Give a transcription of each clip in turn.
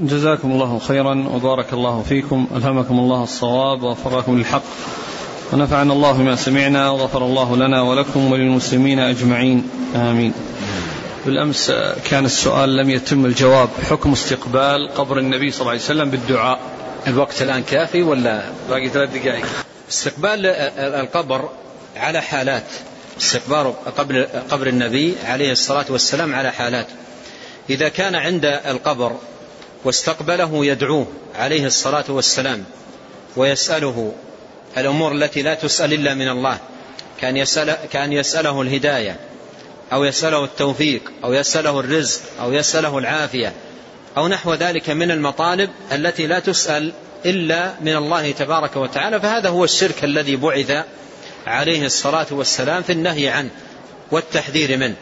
جزاكم الله خيرا وبارك الله فيكم. ألهمكم الله الصواب ووفقكم للحق. ونفعنا الله بما سمعنا وغفر الله لنا ولكم وللمسلمين أجمعين. آمين. بالأمس كان السؤال لم يتم الجواب. حكم استقبال قبر النبي صلى الله عليه وسلم بالدعاء. الوقت الآن كافي ولا باقي ثلاث دقائق؟ استقبال القبر على حالات. استقبال قبر, قبر النبي عليه الصلاة والسلام على حالات. إذا كان عند القبر واستقبله يدعوه عليه الصلاة والسلام ويسأله الأمور التي لا تسأل إلا من الله كأن, يسأل كأن يسأله الهداية أو يسأله التوفيق أو يسأله الرزق أو يسأله العافية أو نحو ذلك من المطالب التي لا تسأل إلا من الله تبارك وتعالى. فهذا هو الشرك الذي بعث عليه الصلاة والسلام في النهي عنه والتحذير منه.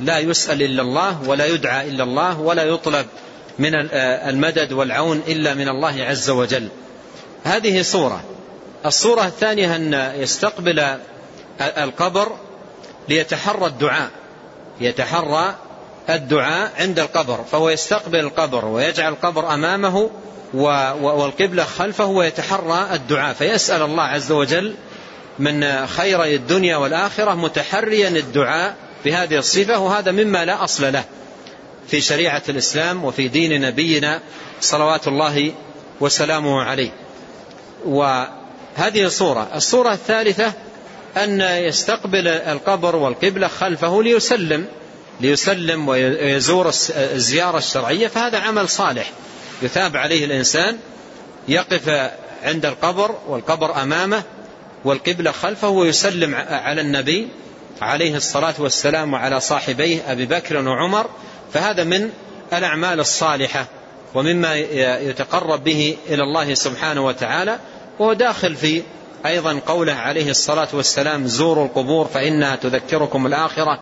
لا يسأل إلا الله ولا يدعى إلا الله ولا يطلب من المدد والعون إلا من الله عز وجل. هذه صورة. الصورة الثانية أن يستقبل القبر ليتحرى الدعاء. يتحرى الدعاء عند القبر فهو يستقبل القبر ويجعل القبر أمامه والقبلة خلفه ويتحرى الدعاء. فيسأل الله عز وجل من خيري الدنيا والآخرة متحريا الدعاء بهذه الصفة وهذا مما لا أصل له. في شريعة الإسلام وفي دين نبينا صلوات الله وسلامه عليه. وهذه صورة الصورة الثالثة أن يستقبل القبر والقبلة خلفه ليسلم ليسلم ويزور الزيارة الشرعية فهذا عمل صالح. يثاب عليه الإنسان يقف عند القبر والقبر أمامه والقبلة خلفه ويسلم على النبي عليه الصلاة والسلام وعلى صاحبيه أبي بكر وعمر فهذا من الأعمال الصالحة ومما يتقرب به إلى الله سبحانه وتعالى وهو داخل في أيضا قوله عليه الصلاة والسلام زوروا القبور فإنها تذكركم الآخرة.